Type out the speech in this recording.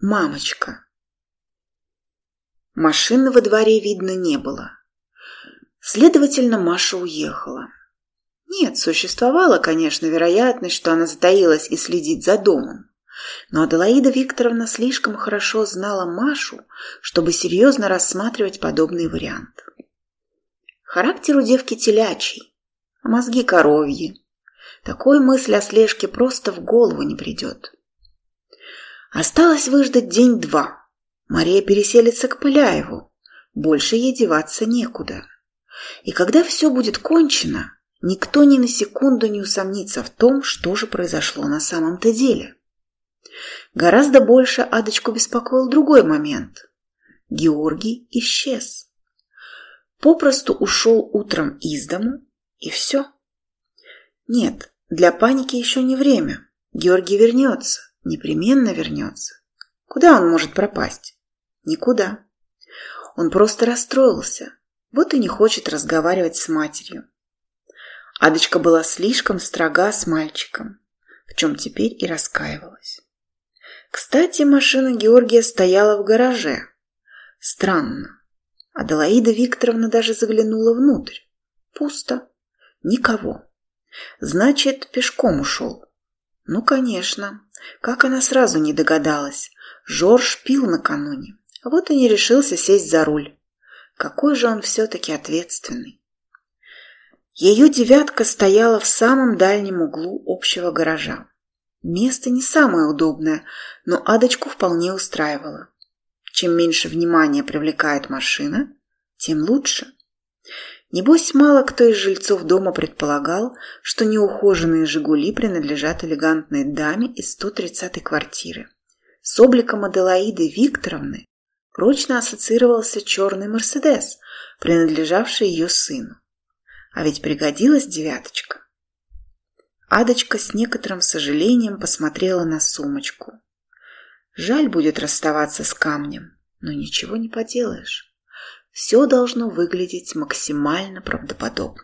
Мамочка. Машины во дворе видно не было. Следовательно, Маша уехала. Нет, существовала, конечно, вероятность, что она затаилась и следит за домом. Но Аделаида Викторовна слишком хорошо знала Машу, чтобы серьезно рассматривать подобный вариант. Характер у девки телячий, а мозги коровьи. Такой мысль о слежке просто в голову не придет. Осталось выждать день-два. Мария переселится к Пыляеву. Больше ей деваться некуда. И когда все будет кончено, никто ни на секунду не усомнится в том, что же произошло на самом-то деле. Гораздо больше Адочку беспокоил другой момент. Георгий исчез. Попросту ушел утром из дому, и все. Нет, для паники еще не время. Георгий вернется непременно вернется. Куда он может пропасть? Никуда. Он просто расстроился, вот и не хочет разговаривать с матерью. Адочка была слишком строга с мальчиком, в чем теперь и раскаивалась. Кстати, машина Георгия стояла в гараже. Странно. Аделаида Викторовна даже заглянула внутрь. Пусто. Никого. Значит, пешком ушел. Ну, конечно. Как она сразу не догадалась. Жорж пил накануне. Вот и не решился сесть за руль. Какой же он все-таки ответственный. Ее девятка стояла в самом дальнем углу общего гаража. Место не самое удобное, но Адочку вполне устраивало. Чем меньше внимания привлекает машина, тем лучше. Небось, мало кто из жильцов дома предполагал, что неухоженные «Жигули» принадлежат элегантной даме из 130-й квартиры. С обликом Аделаиды Викторовны прочно ассоциировался черный «Мерседес», принадлежавший ее сыну. А ведь пригодилась девяточка. Адочка с некоторым сожалением посмотрела на сумочку. Жаль будет расставаться с камнем, но ничего не поделаешь все должно выглядеть максимально правдоподобно.